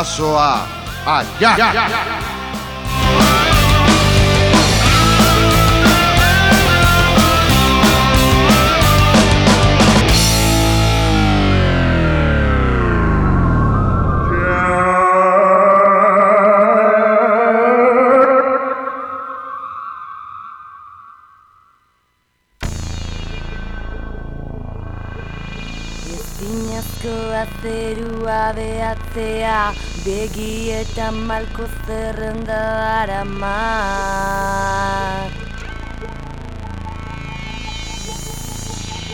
paso a allá. Zinezko azerua behatzea Begietan malko zerrenda aramat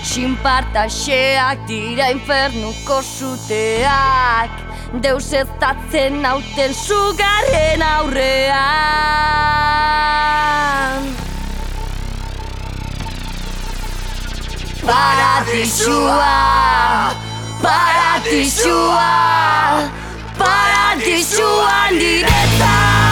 Sinpartaxeak dira infernuko suteak Deus ez datzen nauten sugarren aurrean. Paradisua, paradisua, paradisua niretzat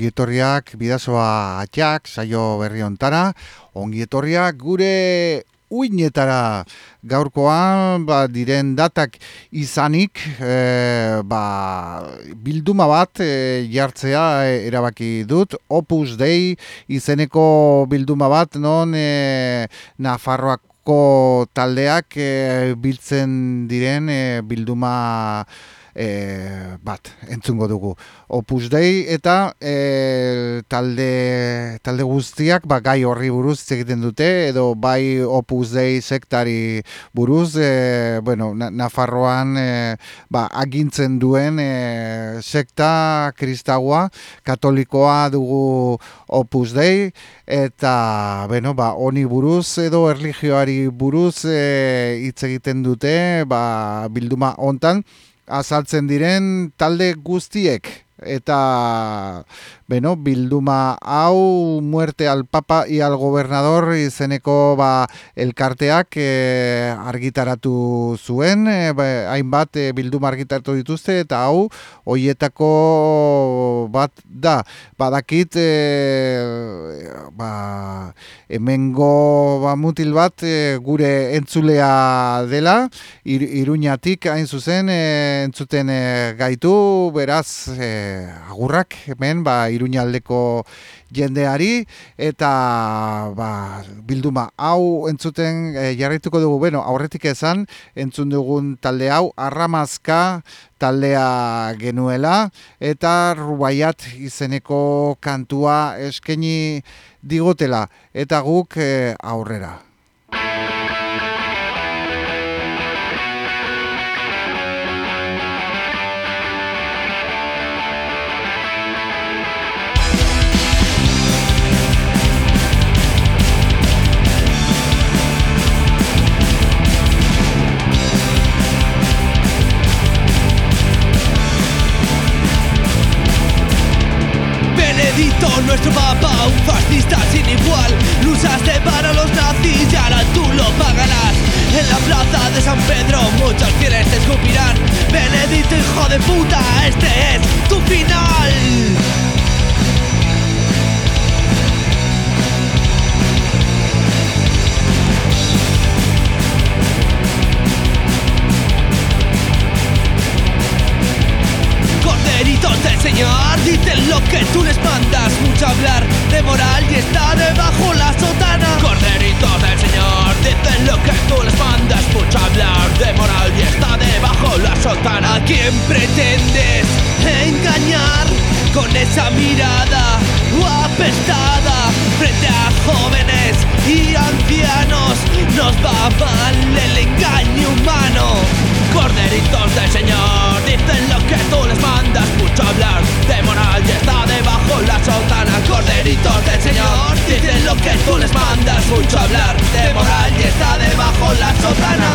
Gabon, ongietorriak bidazoa atxak, saio berri ontara, ongietorriak gure uinetara. Gaurkoan ba, diren datak izanik e, ba, bilduma bat e, jartzea e, erabaki dut. Opus Dei izeneko bilduma bat non e, Nafarroako taldeak e, biltzen diren e, bilduma e, bat entzungo dugu. Opus Dei eta e, talde, talde guztiak ba, gai horri buruz egiten dute edo bai Opus Dei sektari buruz e, bueno, Na- Nafarroan e, ba, agintzen duen e, sekta kristaua katolikoa dugu Opus Dei eta bueno, ba, honi buruz edo erlijioari buruz e, hitz egiten dute ba, bilduma hontan azaltzen diren talde guztiek. Eta beno, bilduma hau muerte al papa y al gobernador izeneko ba, elkarteak e, argitaratu zuen e, ba, hainbat e, bilduma argitaratu dituzte eta hau hoietako bat da. Badakit e, ba, hemengo ba, mutil bat e, gure entzulea dela. Ir, iruñatik hain zuzen e, entzuten e, gaitu beraz e, agurrak hemen ba, iruñaldeko jendeari eta ba, bilduma hau entzuten e, jarraituko dugu bueno, aurretik esan entzun dugun talde hau arramazka taldea genuela eta Rubaiat izeneko kantua eskeni digotela eta guk e, aurrera. De San Pedro muchos fieles te escupirán Benedito hijo de puta, este es tu final. Corderitos del Señor dicen lo que tú les mandas. Mucho hablar de moral y está debajo de moral y está debajo la sotana ¿A quién pretendes engañar con esa mirada apestada frente a jóvenes y ancianos? Nos va mal el engaño humano Corderitos del Señor. Dicen lo que tú les mandas. Mucho hablar de moral y está debajo la sotana. Corderitos del Señor. Dicen lo que tú les mandas. Mucho hablar de moral y está debajo la sotana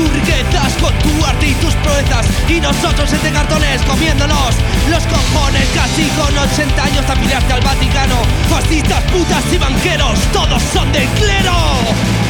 tus riquezas con tu arte y tus proezas Y nosotros entre cartones comiéndonos los cojones Casi con 80 años te al Vaticano Fascistas, putas y banqueros, todos son del clero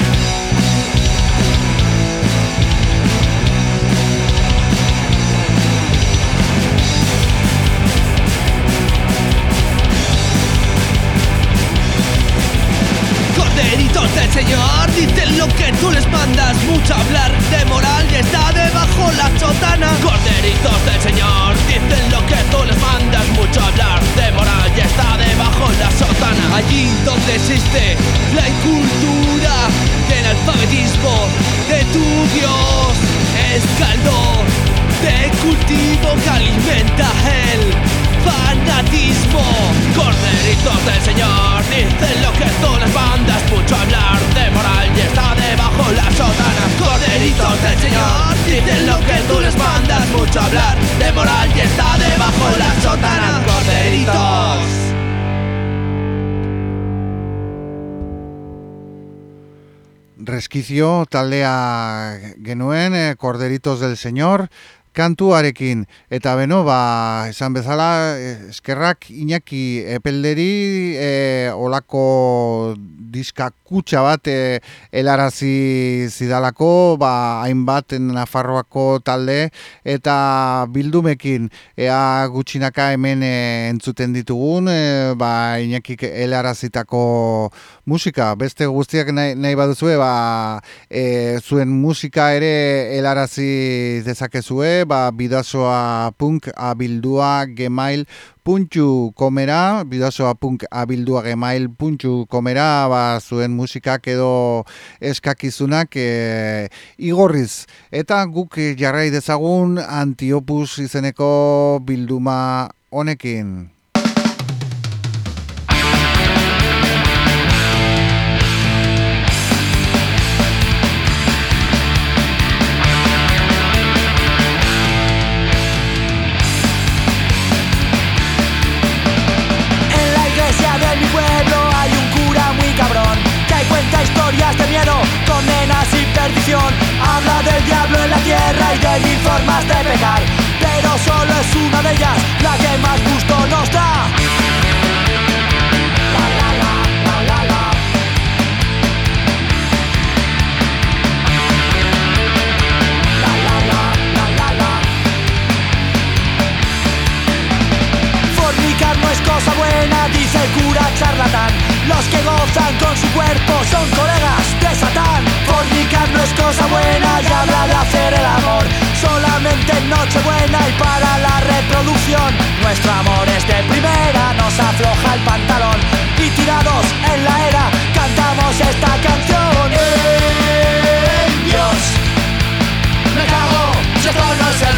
Corderitos del Señor dicen lo que tú les mandas. Mucho hablar de moral y está debajo la sotana. Corderitos del Señor dicen lo que tú les mandas. Mucho hablar de moral y está debajo la sotana. Allí donde existe la incultura del alfabetismo de tu Dios Es caldo de cultivo que alimenta el fanatismo. Corderitos del Señor dicen lo que tú les mandas Mucho hablar de moral y está debajo la sotana Corderitos del Señor dicen lo que tú les mandas Mucho hablar de moral y está debajo la sotana Corderitos Resquicio taldea genuen, eh, Corderitos del Señor, kantuarekin. Eta beno, ba, esan bezala, eh, eskerrak Iñaki epelderi eh, olako diska kutsa bat eh, helarazi zidalako, ba, hainbat Nafarroako talde, eta bildumekin, ea gutxinaka hemen eh, entzuten ditugun, eh, ba, Iñakik helarazitako musika. Beste guztiak nahi, nahi baduzue, ba, e, zuen musika ere helarazi dezakezue, ba, bidazoa punk abildua gemail puntxu komera, bidazoa punk abildua gemail puntxu komera, ba, zuen musikak edo eskakizunak e, igorriz. Eta guk jarrai dezagun antiopus izeneko bilduma honekin. Perdición. Habla del diablo en la tierra y de mil formas de pecar, pero solo es una de ellas la que más gusto nos da. Cosa buena, dice el cura charlatán. Los que gozan con su cuerpo son colegas de Satán. Fornicar no es cosa buena y habla de hacer el amor. Solamente en Nochebuena y para la reproducción. Nuestro amor es de primera, nos afloja el pantalón. Y tirados en la era, cantamos esta canción. ¡Ey, Dios! Me cago, si esto no es el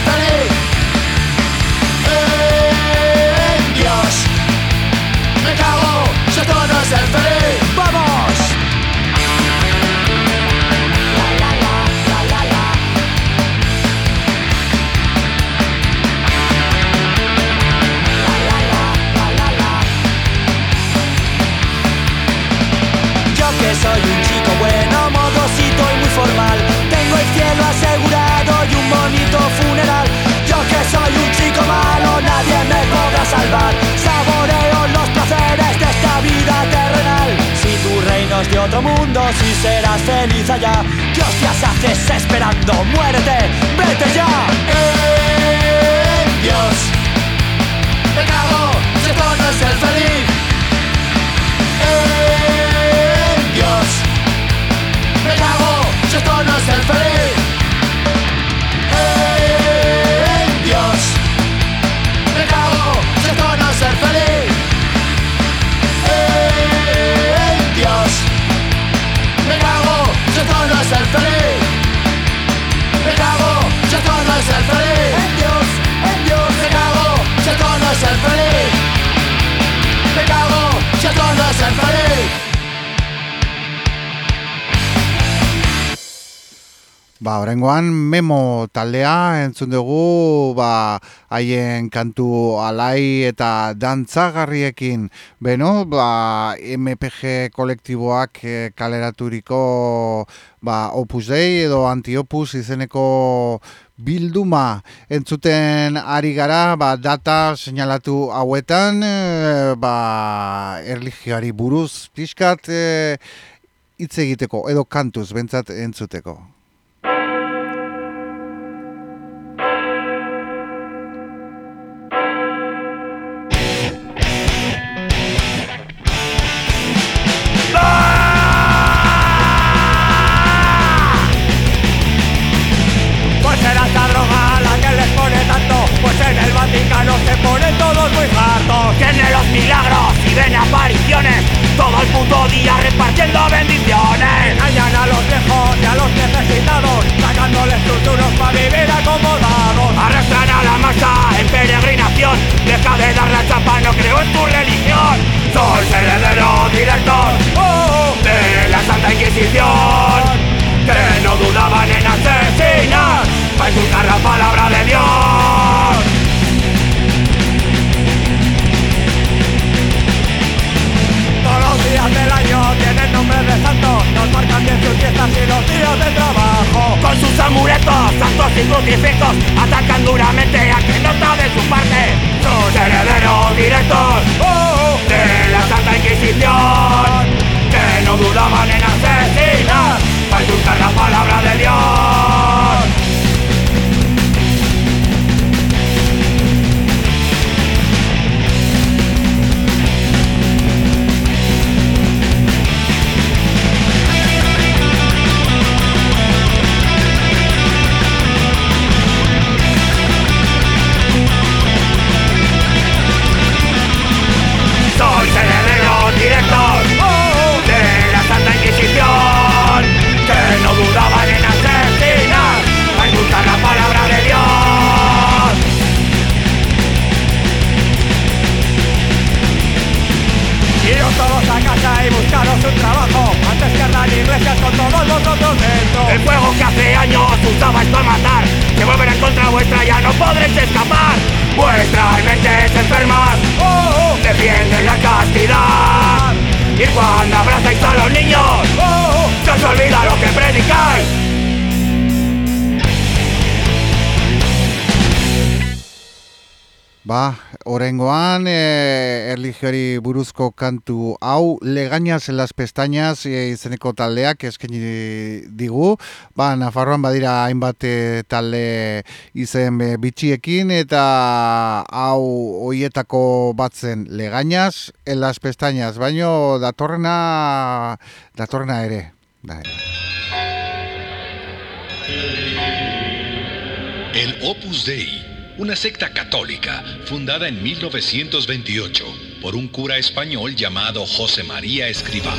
asegurado y un bonito funeral. Yo que soy un chico malo, nadie me podrá salvar. Saboreo los placeres de esta vida terrenal. Si tu reino es de otro mundo, si serás feliz allá. ¿Qué hostias haces esperando? Muérete, vete ya. Eh, Dios, me cago, si esto el feliz. Ba, orengoan memo taldea entzun dugu, ba, haien kantu alai eta dantzagarriekin. Beno, ba, MPG kolektiboak eh, kaleraturiko ba, Opus Dei edo Antiopus izeneko bilduma entzuten ari gara, ba, data seinalatu hauetan, eh, ba, erligioari buruz pixkat eh, hitz egiteko, edo kantuz bentsat entzuteko. Crucifijos, atacan duramente a quien no está de su parte. Sus herederos directos oh, de la Santa Inquisición, que no dudaban en asesinar para inculcar la palabra de Dios. Ba, orengoan, e, erligiori buruzko kantu hau, legañas en las pestañas e, izeneko taldeak eskaini digu. Ba, Nafarroan badira hainbat e, talde izen e, bitxiekin eta hau hoietako batzen legañas en las pestañas, baino datorrena, datorrena ere. Bai. El Opus Dei, una secta católica fundada en 1928 por un cura español llamado José María Escribá.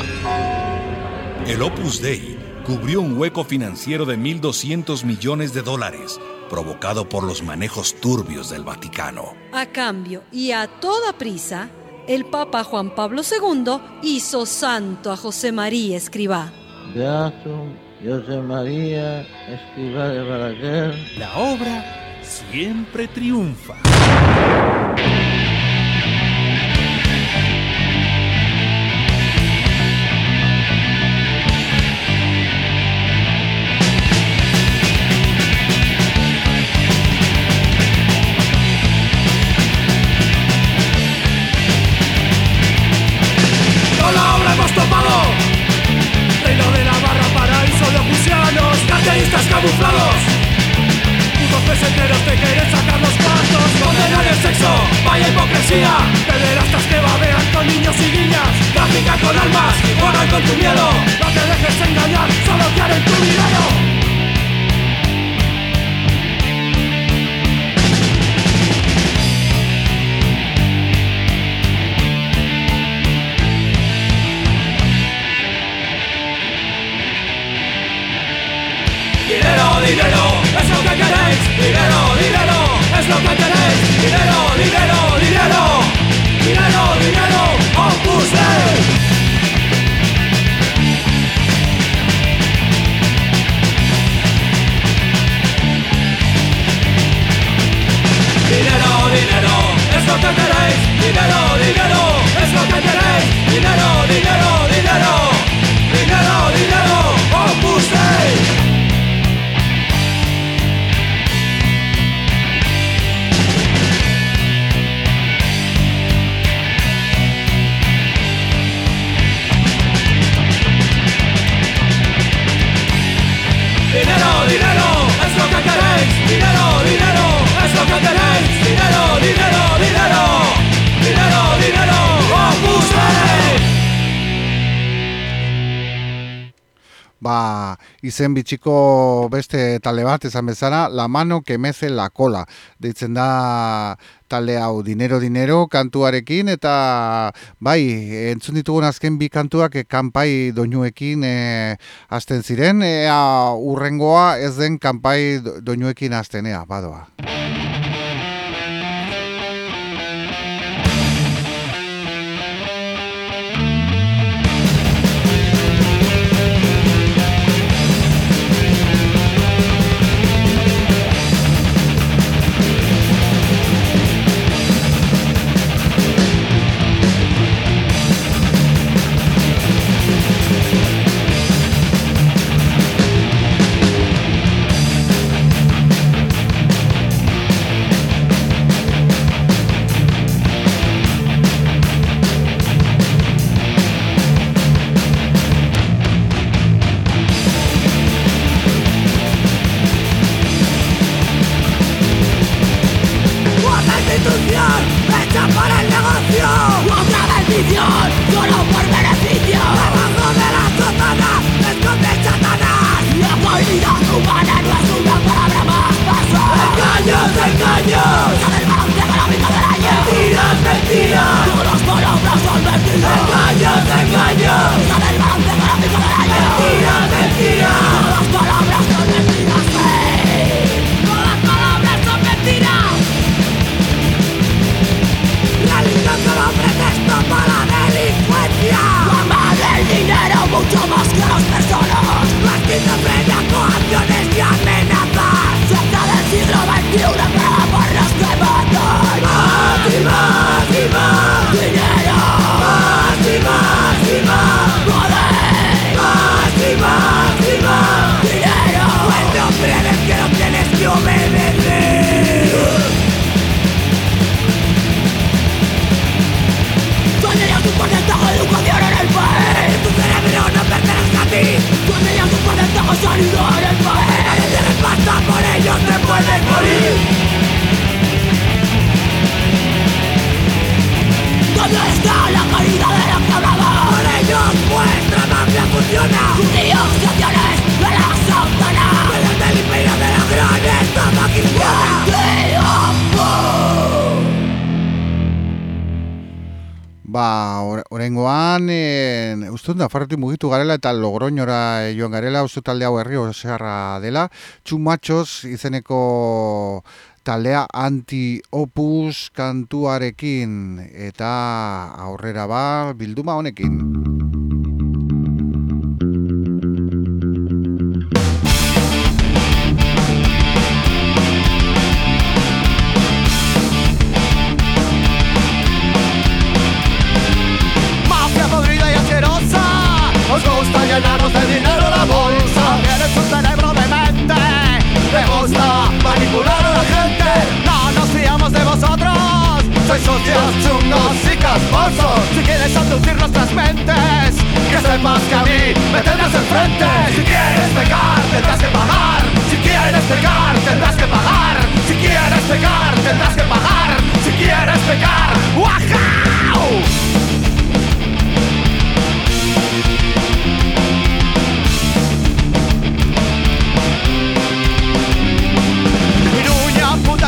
El Opus Dei cubrió un hueco financiero de 1.200 millones de dólares, provocado por los manejos turbios del Vaticano. A cambio y a toda prisa, el Papa Juan Pablo II hizo santo a José María Escribá. José María Escribá de Balaguer. La obra siempre triunfa. no tendréis dinero, dinero, es lo que tenéis, dinero, dinero, dinero. Ba, izen bitxiko beste talde bat, esan bezala, la mano que mece la cola. Deitzen da talde hau dinero dinero kantuarekin eta bai entzun ditugun azken bi kantuak e, kanpai doinuekin e, hasten ziren ea urrengoa ez den kanpai doinuekin hastenea badoa. You're Mirando por debajo sólido en el país Nadie te repasa por ellos te puedes morir ¿Dónde está la caída de la que hablaba? Por ellos vuestra mafia funciona Judíos, sociales, de la Santana Vuelan del imperio de la gran estampa cristiana Ba, da farretu mugitu garela eta logroñora joan garela, uste talde hau herri osearra dela. Txumatxos izeneko taldea anti-opus kantuarekin eta aurrera ba bilduma honekin. Si quieres seducir nuestras mentes Que sepas que a mí me tendrás enfrente. Si quieres pecar tendrás que pagar Si quieres pecar tendrás que pagar Si quieres pecar tendrás que pagar Si quieres pecar ¡Wajau!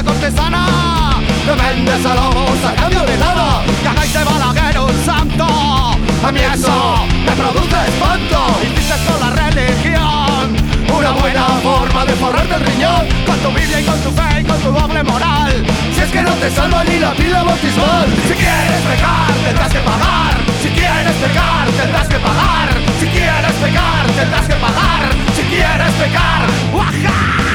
cortesana Me vendes a cambio de nada. Hagáis de Balaguer un santo. A mí eso me produce espanto. Hiciste con la religión. Una buena forma de forrarte el riñón. Con tu Biblia y con tu fe y con tu doble moral. Si es que no te salva ni la pila bautismal. Si quieres pecar tendrás que pagar. Si quieres pecar tendrás que pagar. Si quieres pecar tendrás que pagar. Si quieres pecar ¡Wajau!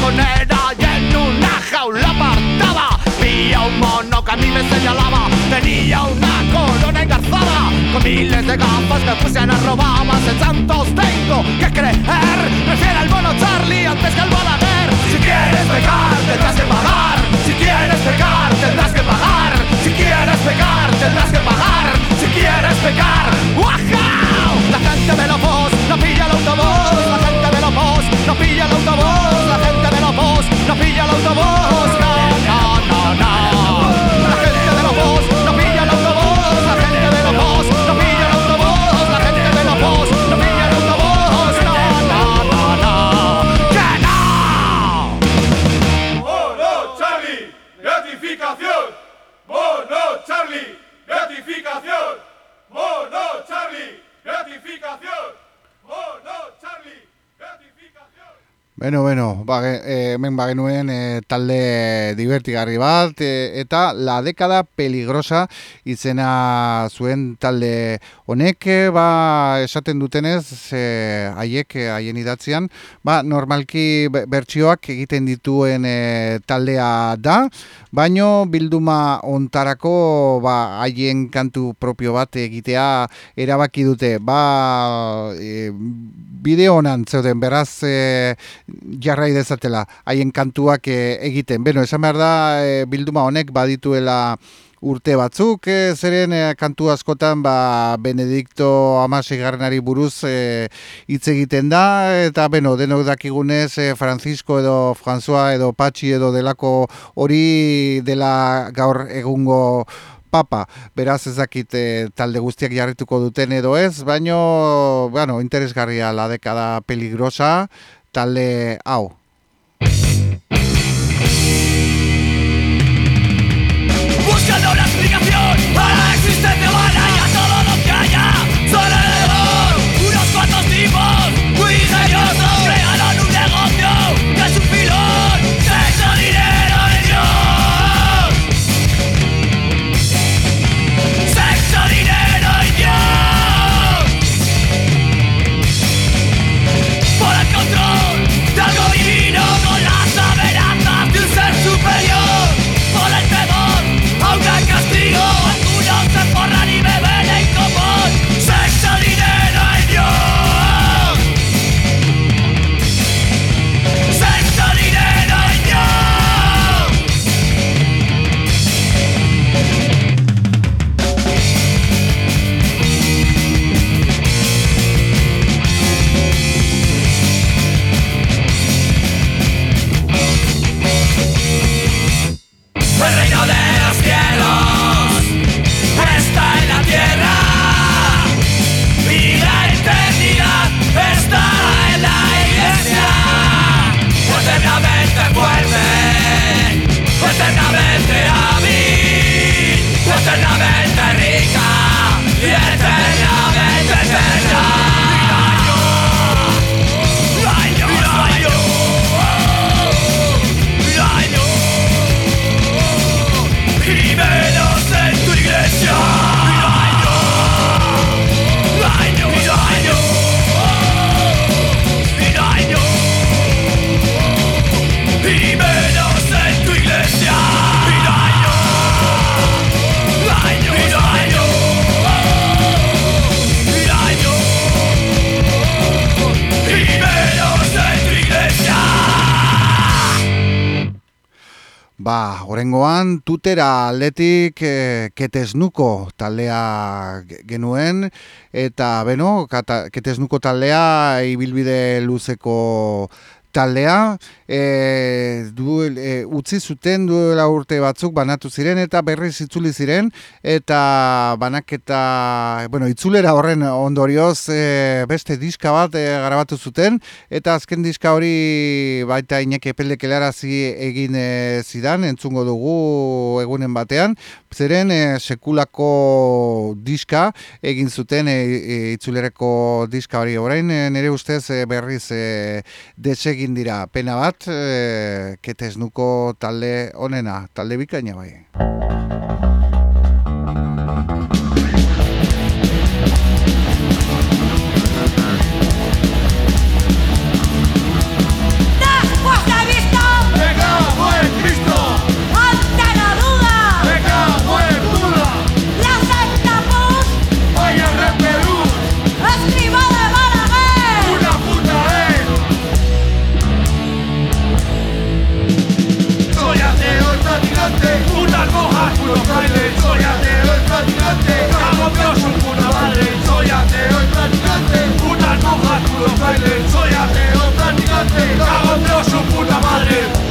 Taconera y en una jaula apartada Vi un mono que a mí me señalaba. Tenía una corona engarzada Con miles de gafas que fusian a robabas En santos tengo que creer. Prefiero al mono Charlie antes que al Balaguer Si quieres pecar tendrás que pagar. Si quieres pecar tendrás que pagar. Si quieres pecar tendrás que pagar. Si quieres pecar. Beno, beno, ba, e, hemen bagenuen e, talde divertigarri bat, e, eta la dekada peligrosa izena zuen talde honek, ba, esaten dutenez, e, haiek, haien idatzean, ba, normalki bertsioak egiten dituen e, taldea da, baino bilduma ontarako ba, haien kantu propio bat egitea erabaki dute, ba, e, bideo honan zeuden, beraz, e, jarrai dezatela haien kantuak e, egiten. Beno, esan behar da e, bilduma honek badituela urte batzuk, e, zeren kantu askotan ba, Benedikto Amasigarrenari buruz hitz egiten da, eta beno, denok dakigunez e, Francisco edo François edo Patxi edo delako hori dela gaur egungo papa, beraz ezakit talde guztiak jarrituko duten edo ez, baino, bueno, interesgarria la dekada peligrosa, talde hau. Cada hora tutera aldetik e, ketesnuko taldea ge- genuen, eta beno, kata, ketesnuko taldea ibilbide luzeko taldea, e, du, e, utzi zuten duela urte batzuk banatu ziren eta berriz itzuli ziren, eta banaketa, bueno, itzulera horren ondorioz e, beste diska bat e, grabatu zuten, eta azken diska hori baita Iñaki Epeldek helarazi egin e, zidan, entzungo dugu egunen batean, zeren e, sekulako diska egin zuten e, itzulereko diska hori. Orain nire ustez berriz e, desegin dira pena bat e, ketesnuko talde onena, talde bikaina bai. cojas, culo baile, soy ateo, traficante, cago en Dios, su puta madre.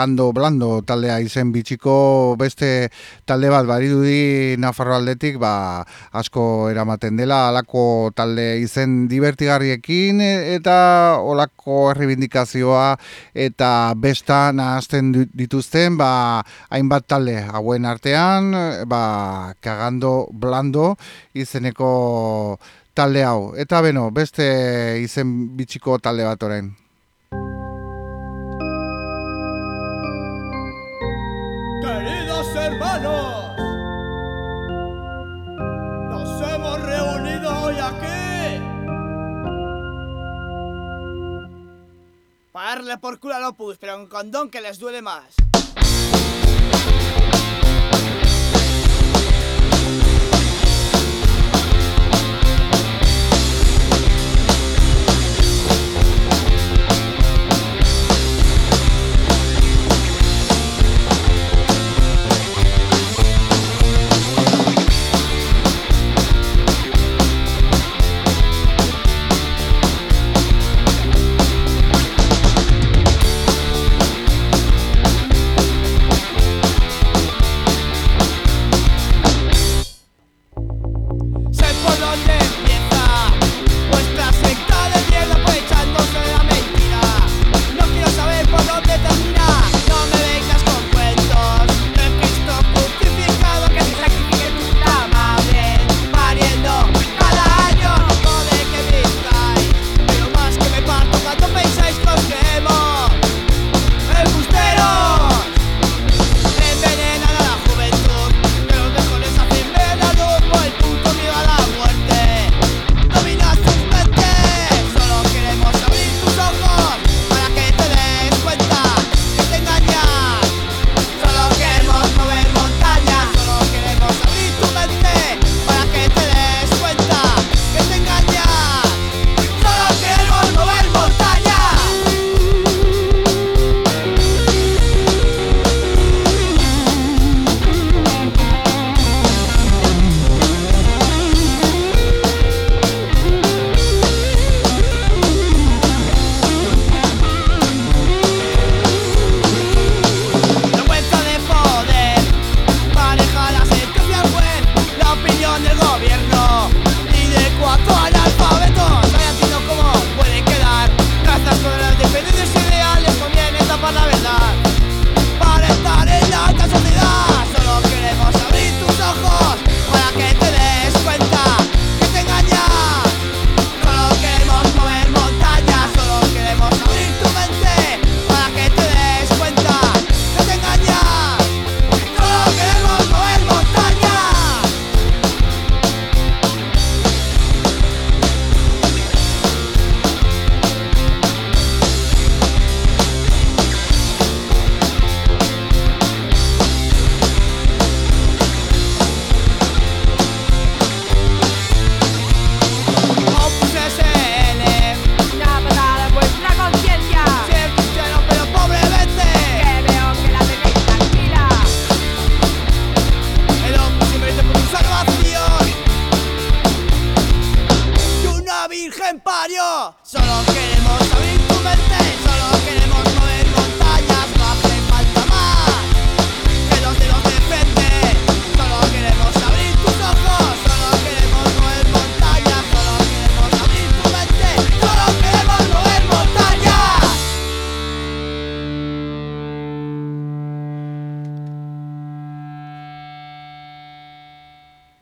Kagando blando taldea izen bitxiko beste talde bat, baridudi Nafarro aldetik, ba, asko eramaten dela, alako talde izen divertigarriekin, eta olako erribindikazioa, eta besta nahazten dituzten, ba, hainbat talde, hauen artean, ba, kagando blando izeneko talde hau. Eta beno, beste izen bitxiko talde bat orain. Para darle por culo al Opus, pero en condón que les duele más.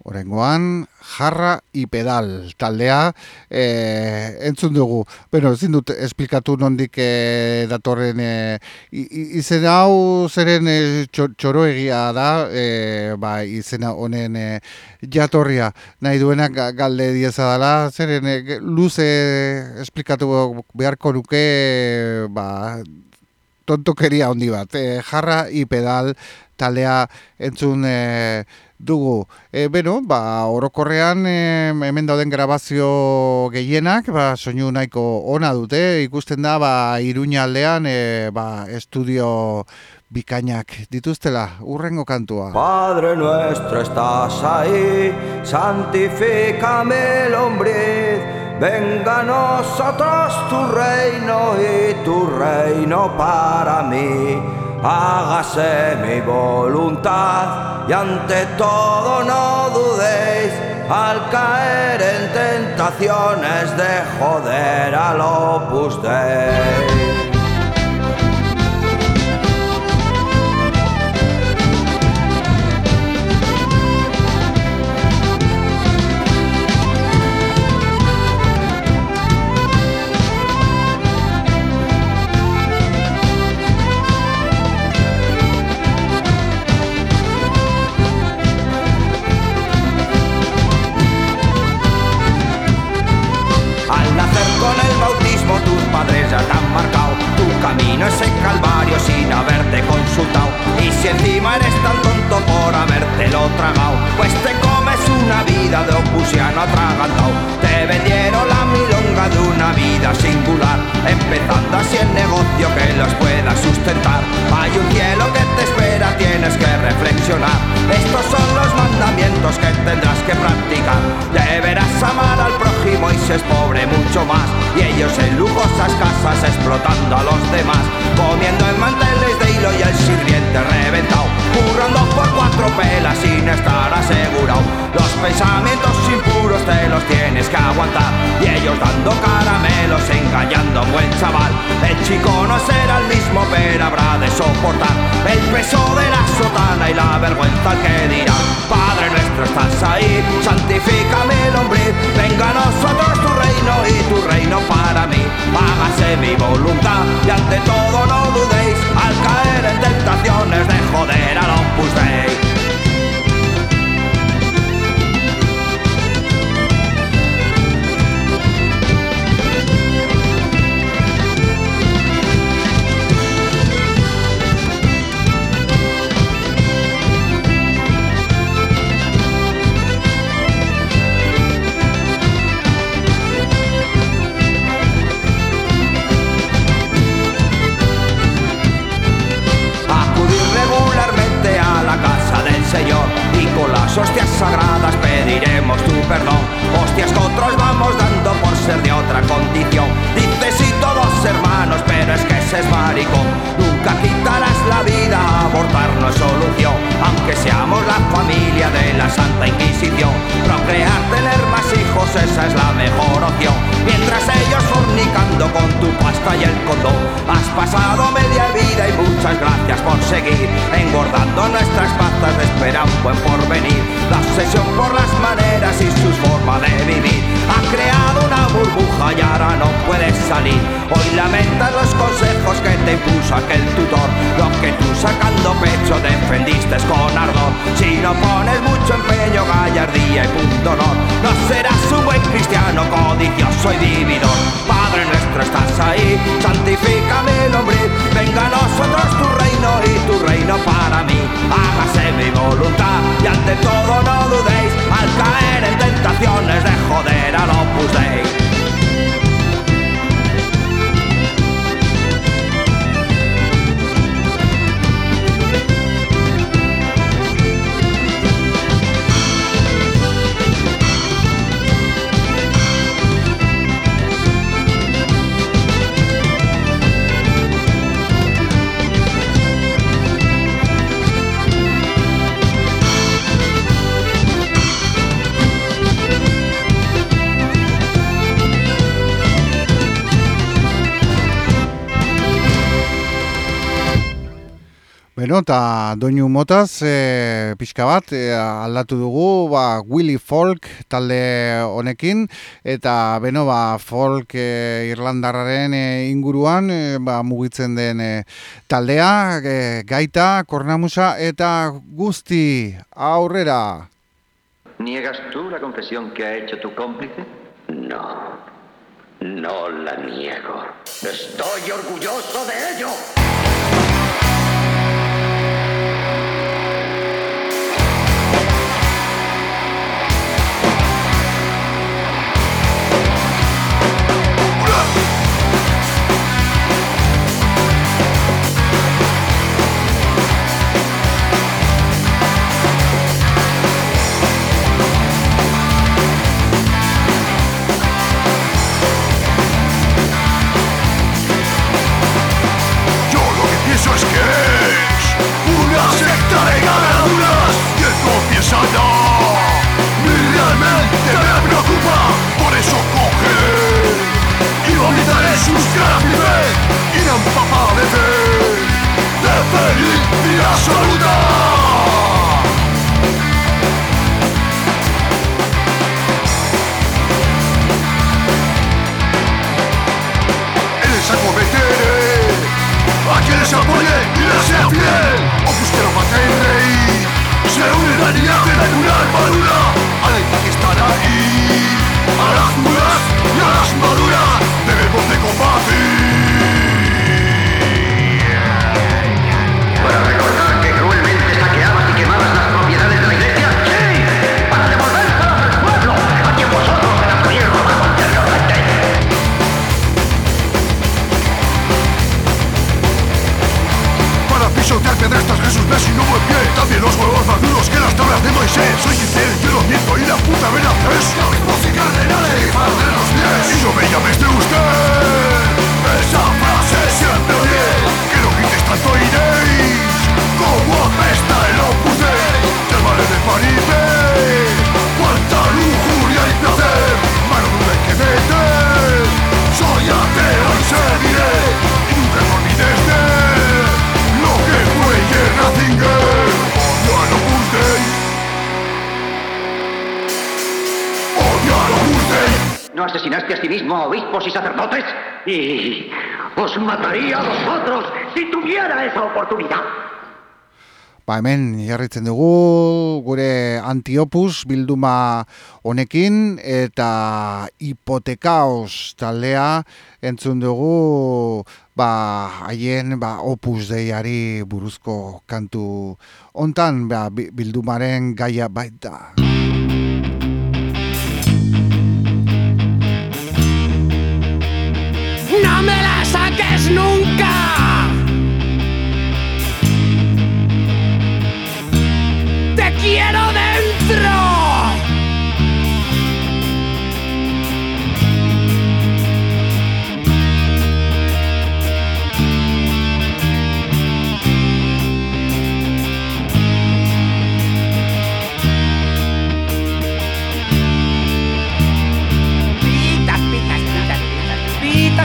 Orengoan, jarra i pedal taldea e, entzun dugu. Bueno, ezin dut esplikatu nondik e, datorren e, izen hau zeren e, txo- txoroegia da, e, ba, izena honen e, jatorria. Nahi duenak ga- galde dieza dela, zeren e, luze esplikatu beharko nuke ba, tontokeria handi bat. E, jarra i pedal taldea entzun e, dugu. E, beno, ba, orokorrean e, hemen dauden grabazio gehienak, ba, soinu nahiko ona dute, ikusten da, ba, iruña aldean, e, ba, estudio bikainak dituztela, urrengo kantua. Padre nuestro estás ahí, santifícame lombriz, Venga a nosotros tu reino y tu reino para mí. Hágase mi voluntad y ante todo no dudéis al caer en tentaciones de joder al opus Dei. Camino es el calvario sin haberte consultado. Y si encima eres tan tonto por habértelo tragado Pues te comes una vida de opusiano atragantado. Te vendieron la milonga de una vida singular Empezando así el negocio que los pueda sustentar. Hay un cielo que te tienes que reflexionar. Estos son los mandamientos que tendrás que practicar. Deberás amar al prójimo y si es pobre mucho más. Y ellos en lujosas casas explotando a los demás. Comiendo en manteles de hilo y el sirviente reventado. Currando por cuatro pelas sin estar asegurado. Los pensamientos impuros te los tienes que aguantar. Y ellos dando caramelos engañando a un buen chaval. El chico no será el mismo pero habrá de soportar. El peso de la sotana y la vergüenza que dirá Padre nuestro estás ahí, santifícame el hombre Venga a nosotros tu reino y tu reino para mí. Hágase mi voluntad y ante todo no dudéis Al caer en tentaciones de joder al opus Dei y con las hostias sagradas pediremos tu perdón. Hostias que otros vamos dando por ser de otra condición. Dices sí todos hermanos, pero es que ese es maricón. Nunca quitarás la vida, abortar no es solución. Aunque seamos la familia de la Santa Inquisición, procrear, tener más hijos, esa es la mejor opción. Mientras ellos fornicando con tu pasta y el condón, has pasado media vida y con ardor. Si no pones mucho empeño, gallardía y punto honor, no serás un buen cristiano codicioso y vividor. Padre nuestro estás ahí, santifícame el nombre, venga a nosotros tu reino y tu reino para mí. Hágase mi voluntad y ante todo no dudéis al caer en tentaciones de joder al opus Dei. Beno, eta doinu motaz, e, pixka bat, e, aldatu dugu, ba, Willy Folk talde honekin, eta beno, ba, folk e, irlandarraren e, inguruan, e, ba, mugitzen den e, taldea, e, gaita, kornamusa, eta guzti aurrera. ¿Niegas tú la confesión que ha hecho tu cómplice? No, no la niego. Estoy orgulloso de ello. Asesinaste a sí mismo a obispos y sacerdotes? Y os mataría a vosotros si tuviera esa oportunidad. Ba, hemen jarritzen dugu gure antiopus bilduma honekin eta hipotekaos taldea entzun dugu ba, haien ba, opus deiari buruzko kantu hontan ba, bi- bildumaren gaia baita. there's no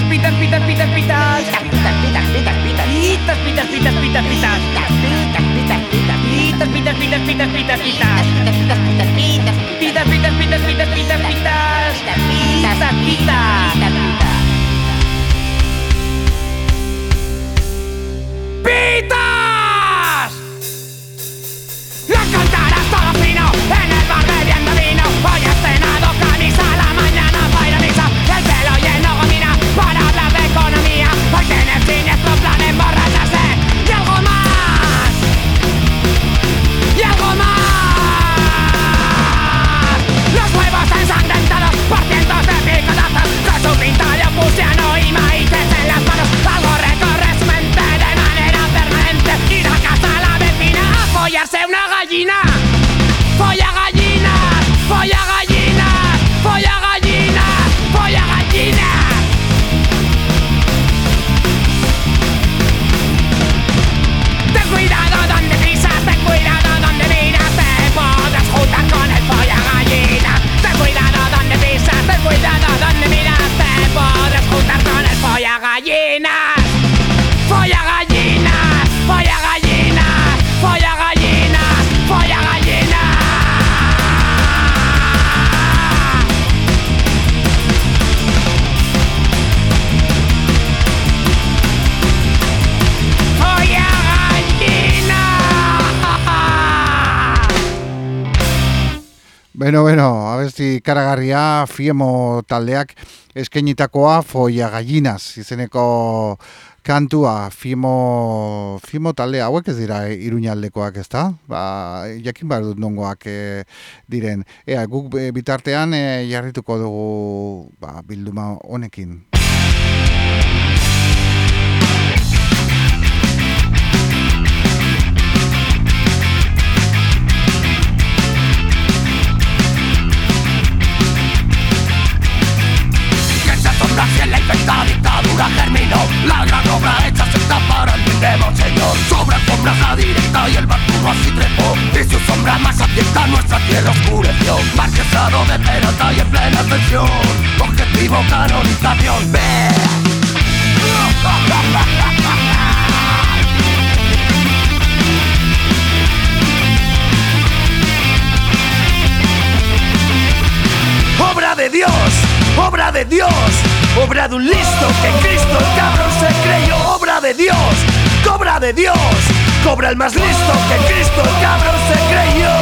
pitas. Pitas, pitas, pitas, pitas, pitas. Pitas, pitas, pitas, pitas. Pitas, pitas, pitas, pitas, pitas. Pitas, pitas, pitas, Pitas, pitas, pitas, pitas, pitas, pitas. pitas, pitas, pitas. Pitas, pitas, pitas, pitas, pitas, pitas. Pitas, pitas. ¡Pitas! Lo cantarás todo fino en el abesti karagarria Fiemo taldeak eskenitakoa Foia Gallinas izeneko kantua Fiemo, Fiemo talde hauek ez dira iruñaldekoak ez da? Ba, jakin behar dut nongoak eh, diren. Ea, guk eh, bitartean eh, jarrituko dugu ba, bilduma honekin. La gran obra hecha se está para el fin de Monseñor Sobre alfombras la directa y el barbudo así trepó. Y su sombra más abyecta nuestra tierra oscureció. Marquesado de pelota y en plena ascensión Objetivo canonización, ve. Obra de Dios, obra de Dios, obra de un listo que en Cristo el cabrón se creyó. Obra de Dios, cobra de Dios, cobra el más listo que en Cristo el cabrón se creyó.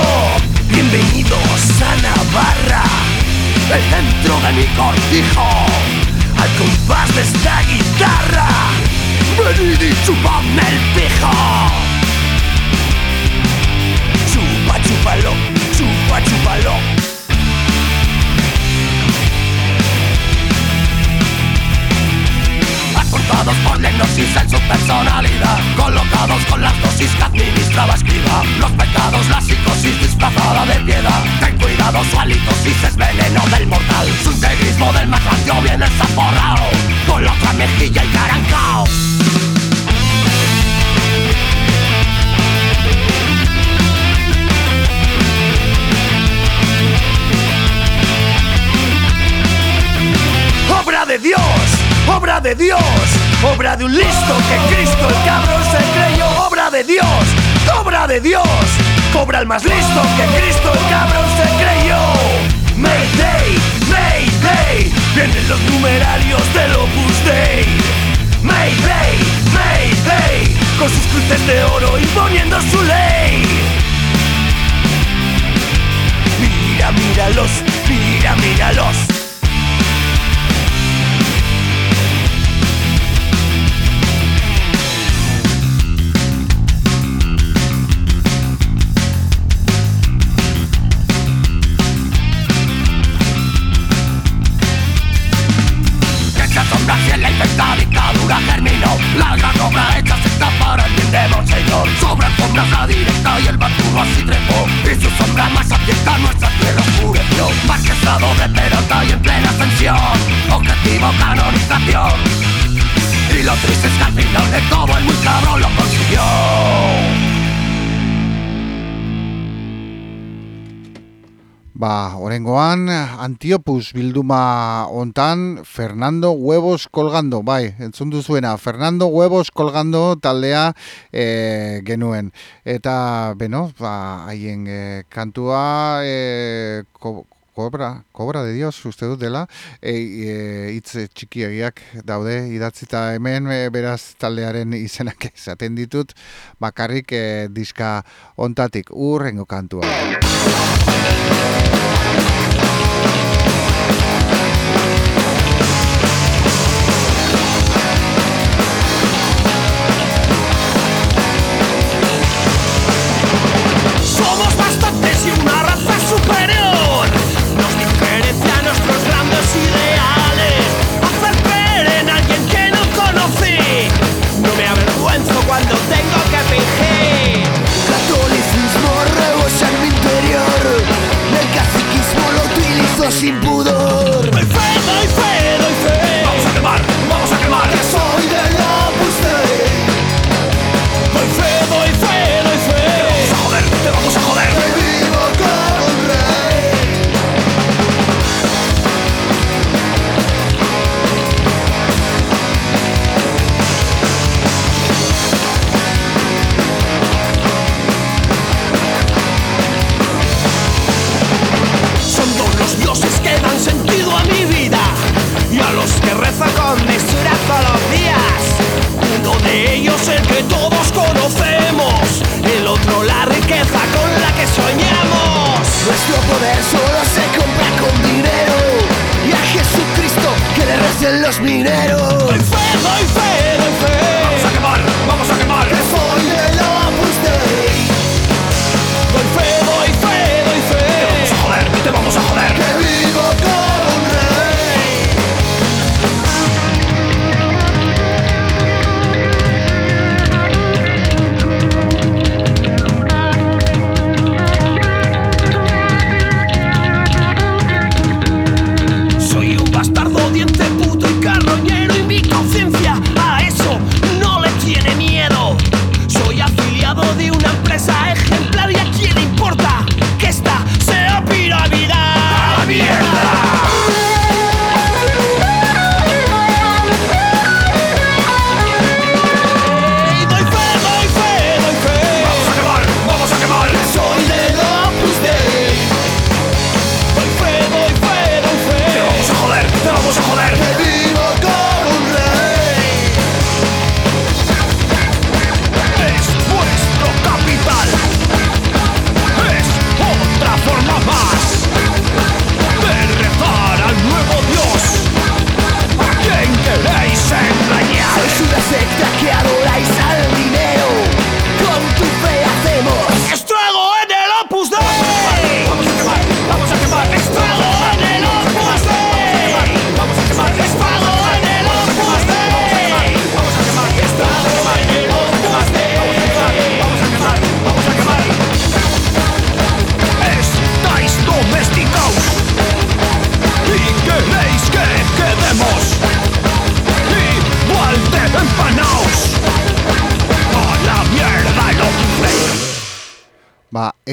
Bienvenidos a Navarra, el centro de mi cortijo, al compás de esta guitarra. Venid y chupadme el pijo. Chupa, chúpalo, chupa, chúpalo. Por la hipnosis en su personalidad. Colocados con las dosis que administraba esquiva. Los pecados, la psicosis disfrazada de piedad. Ten cuidado, su halitosis es veneno del mortal. Su integrismo del más viene zaporrao Con la otra mejilla y carancao. Obra de Dios, obra de Dios, obra de un listo que Cristo el cabrón se creyó. Obra de Dios, obra de Dios, cobra el más listo que Cristo el cabrón se creyó. Mayday, Mayday, vienen los numerarios del Opus Dei. Mayday, Mayday, con sus cruces de oro imponiendo su ley. Mira, míralos, mira, míralos. Infecta dictadura germinó La gran obra hecha se está para el bien de Monseñor. Sobre alfombras la directa y el baturo así trepó. Y su sombra más abyecta nuestra tierra oscureció. Más que estado de pelota y en plena ascensión. Objetivo canonización. Y lo triste es que al final de todo el muy cabrón lo consiguió Ba, orengoan, Antiopus bilduma hontan Fernando Huevos Colgando, bai, entzun duzuena, Fernando Huevos Colgando taldea e, genuen. Eta, beno, ba, haien e, kantua e, ko, Kobra, kobra de Dios, uste dut dela, e, e, hitz txikiegiak daude idatzita hemen, e, beraz taldearen izenak esaten ditut, bakarrik e, diska ontatik, urrengo kantua. Somos bastantes y una raza superior. Sin pudor los mineros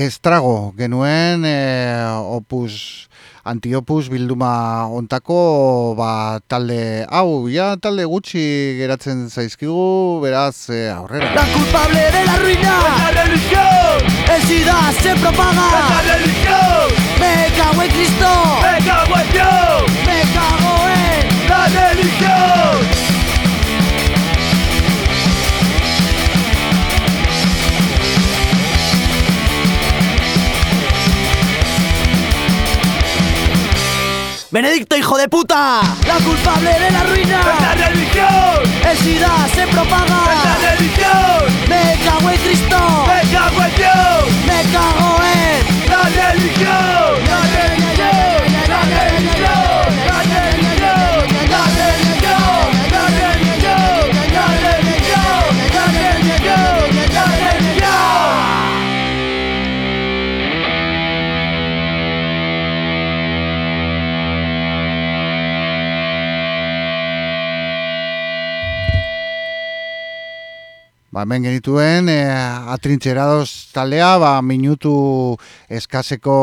estrago genuen e, opus antiopus bilduma ontako ba, talde hau, ja talde gutxi geratzen zaizkigu, beraz e, aurrera. La culpable de la ruina es la religión. El SIDA se propaga la religión. Me cago en Cristo. Me cago en Dios. Benedicto, hijo de puta, la culpable de la ruina es la religión. El SIDA se propaga es la religión. Me cago en Cristo. Me cago en Dios. Me cago en la religión. La religión. Ba, hemen genituen, e, atrintxerados taldea, ba, minutu eskaseko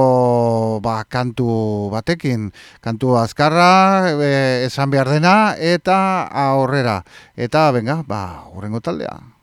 ba, kantu batekin. Kantu azkarra, e, esan behar dena, eta aurrera. Eta, venga, ba, urrengo taldea.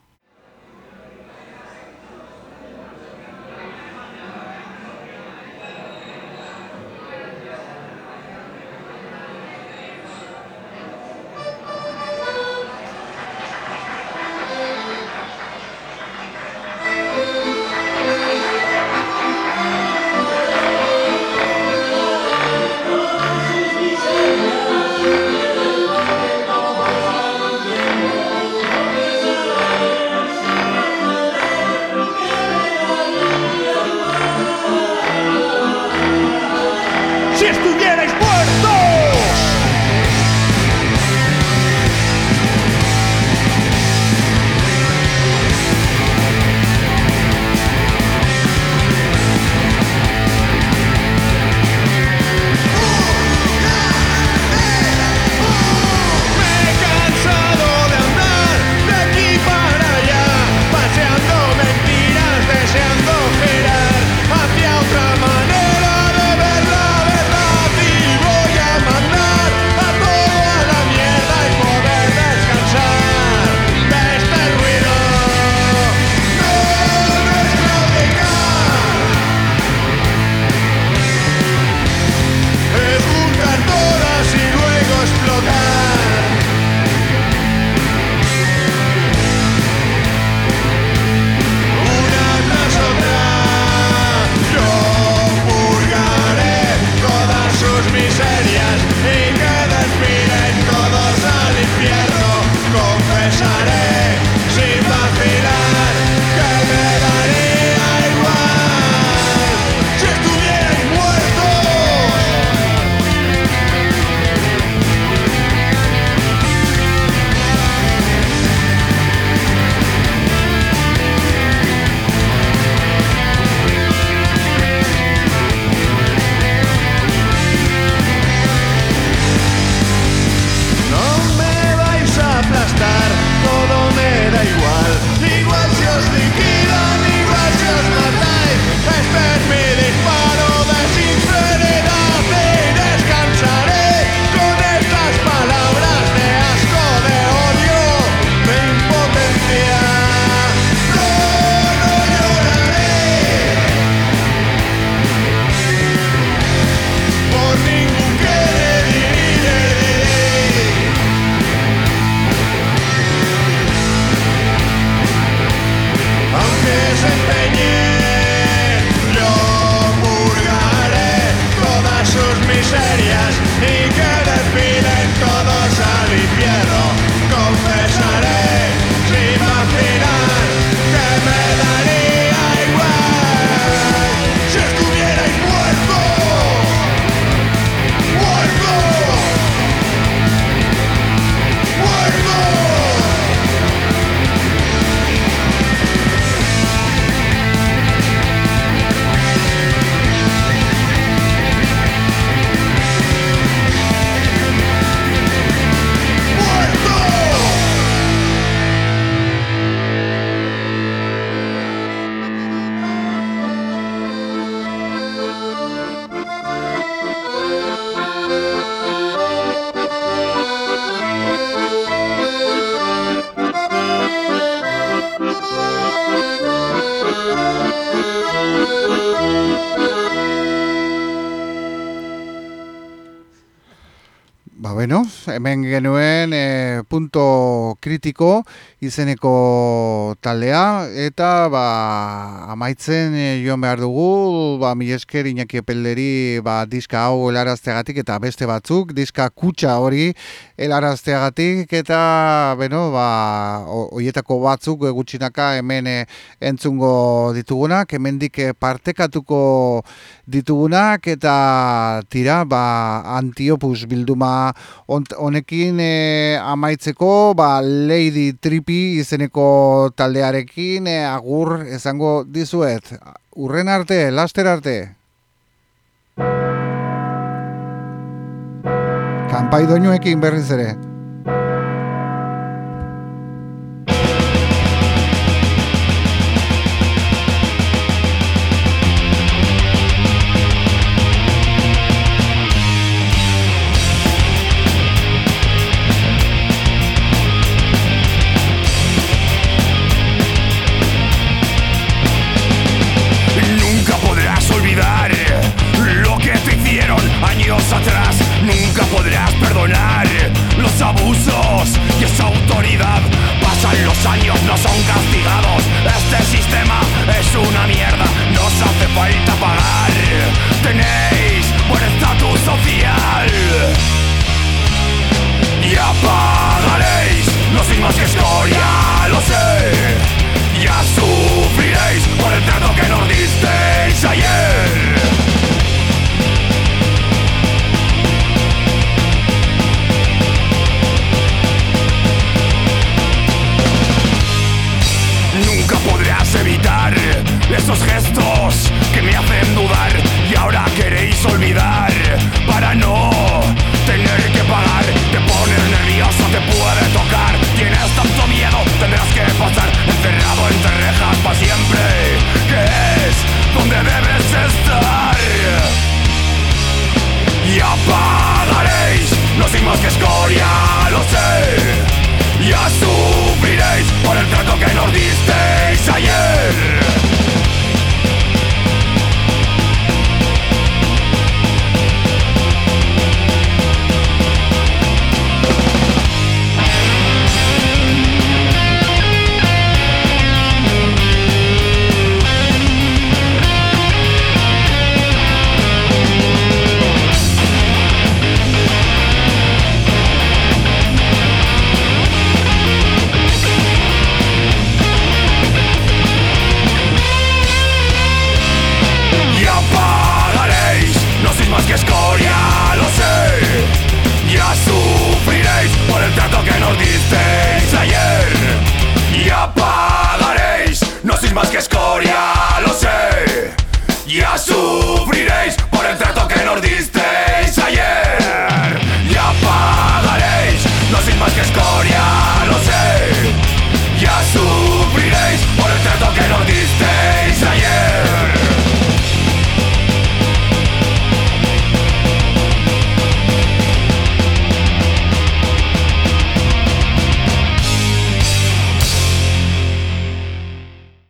Bueno, hemen genuen e, punto kritiko izeneko taldea eta ba, amaitzen e, joan behar dugu ba, mi esker inaki epelderi ba, diska hau helarazteagatik eta beste batzuk, diska kutsa hori helarazteagatik eta bueno, ba, oietako batzuk gutxinaka hemen e, entzungo ditugunak, hemendik partekatuko ditugunak eta tira ba, antiopus bilduma honekin e, amaitzeko ba, Lady Tripi izeneko taldearekin e, agur esango dizuet. Urren arte, laster arte. Kampai doinuekin berriz ere.